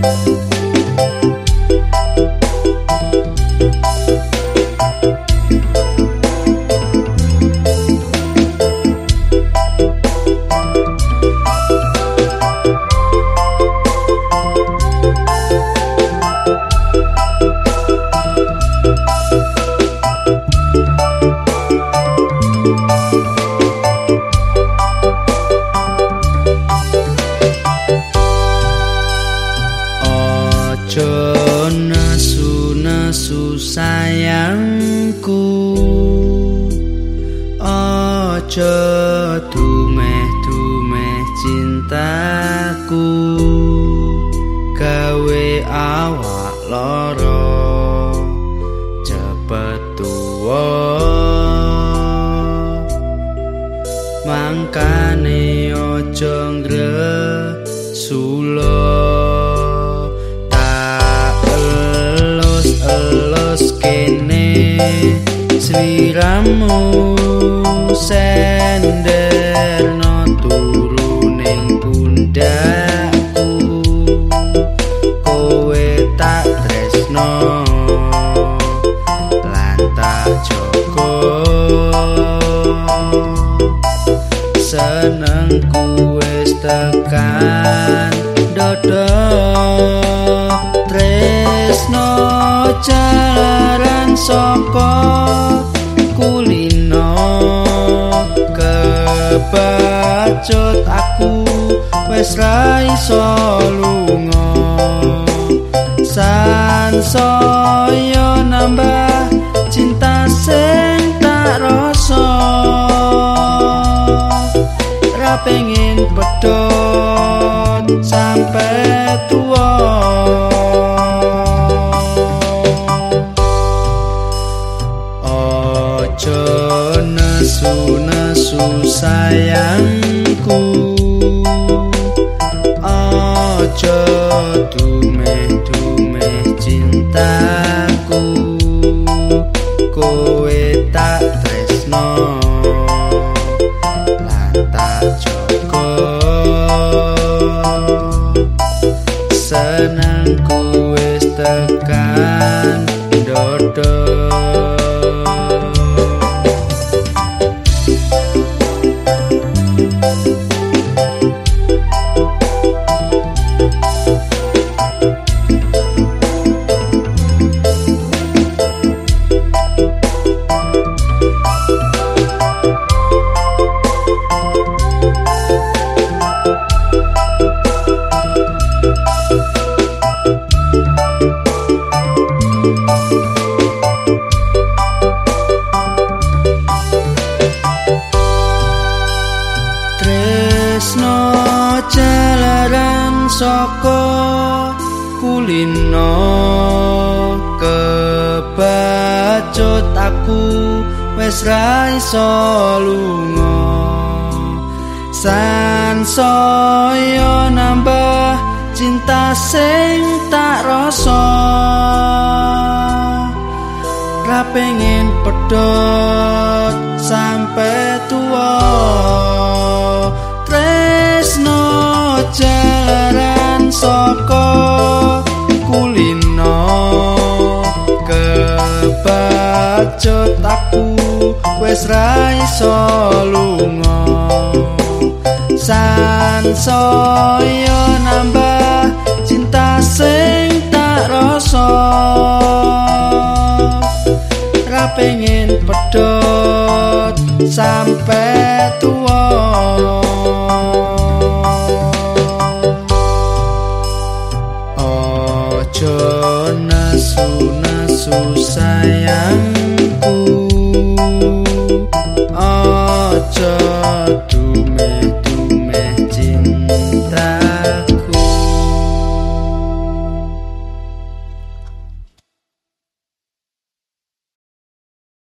Música sayangku. Aja dumeh cintaku. Gawe awak sliramu sender no turu ning pundakku kowe tak tresno lantak joko senengku wis tekan kebacut aku wis ra iso lunga. Sansaya nambah cinta sing tak rasa. Ra pengen pedot sampai tua. Sayangku dumeh dumeh cintaku saka kulino kebacut aku wis ra iso lunga. Sansaya nambah cinta sing tak rasa. Ra pengen pedot sampai tua tresno jaran iso lunga. Sansaya nambah cinta sing tak rasa. Ra pengen pedot sampai tua. Nasu nasu sayangku